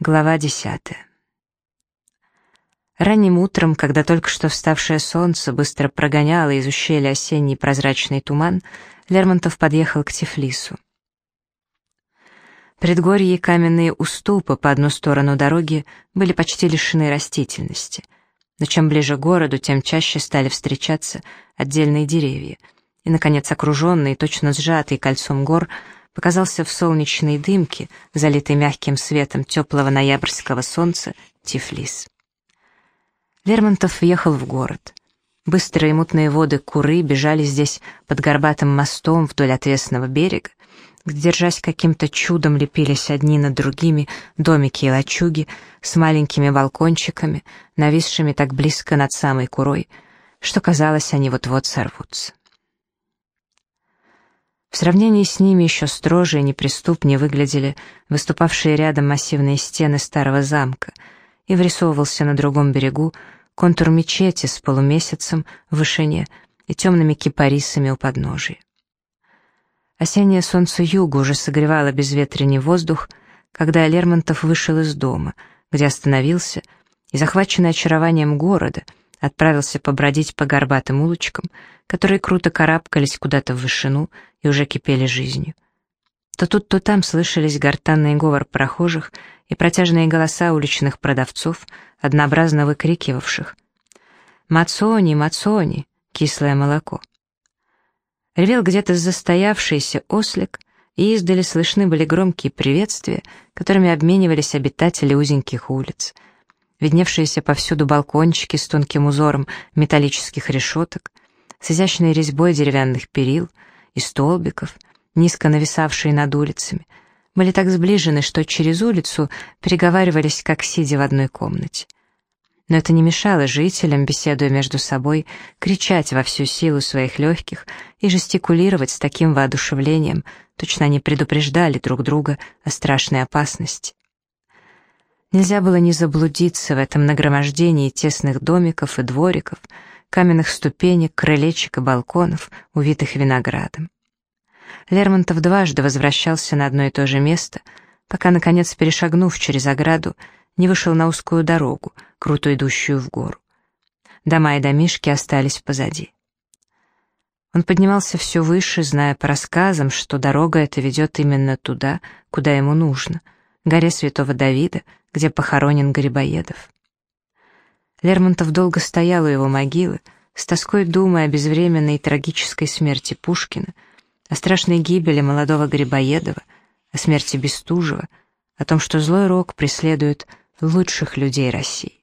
Глава десятая. Ранним утром, когда только что вставшее солнце быстро прогоняло из ущелья осенний прозрачный туман, Лермонтов подъехал к Тифлису. Предгорье и каменные уступы по одну сторону дороги были почти лишены растительности. Но чем ближе к городу, тем чаще стали встречаться отдельные деревья. И, наконец, окруженный, точно сжатый кольцом гор, показался в солнечной дымке, залитой мягким светом теплого ноябрьского солнца, Тифлис. Лермонтов въехал в город. Быстрые мутные воды Куры бежали здесь под горбатым мостом вдоль отвесного берега, где, держась каким-то чудом, лепились одни над другими домики и лачуги с маленькими балкончиками, нависшими так близко над самой Курой, что казалось, они вот-вот сорвутся. В сравнении с ними еще строже и неприступнее выглядели выступавшие рядом массивные стены старого замка, и врисовывался на другом берегу контур мечети с полумесяцем в вышине и темными кипарисами у подножия. Осеннее солнце юга уже согревало безветренный воздух, когда Лермонтов вышел из дома, где остановился, и, захваченный очарованием города, отправился побродить по горбатым улочкам, которые круто карабкались куда-то в вышину и уже кипели жизнью. То тут, то там слышались гортанный говор прохожих и протяжные голоса уличных продавцов, однообразно выкрикивавших «Мацони, мацони!» — кислое молоко. Ревел где-то застоявшийся ослик, и издали слышны были громкие приветствия, которыми обменивались обитатели узеньких улиц. Видневшиеся повсюду балкончики с тонким узором металлических решеток, с изящной резьбой деревянных перил и столбиков, низко нависавшие над улицами, были так сближены, что через улицу переговаривались, как сидя в одной комнате. Но это не мешало жителям, беседуя между собой, кричать во всю силу своих легких и жестикулировать с таким воодушевлением, точно они предупреждали друг друга о страшной опасности. Нельзя было не заблудиться в этом нагромождении тесных домиков и двориков, каменных ступенек, крылечек и балконов, увитых виноградом. Лермонтов дважды возвращался на одно и то же место, пока, наконец, перешагнув через ограду, не вышел на узкую дорогу, круто идущую в гору. Дома и домишки остались позади. Он поднимался все выше, зная по рассказам, что дорога эта ведет именно туда, куда ему нужно, горе Святого Давида, где похоронен Грибоедов. Лермонтов долго стоял у его могилы, с тоской думая о безвременной и трагической смерти Пушкина, о страшной гибели молодого Грибоедова, о смерти Бестужева, о том, что злой рок преследует лучших людей России.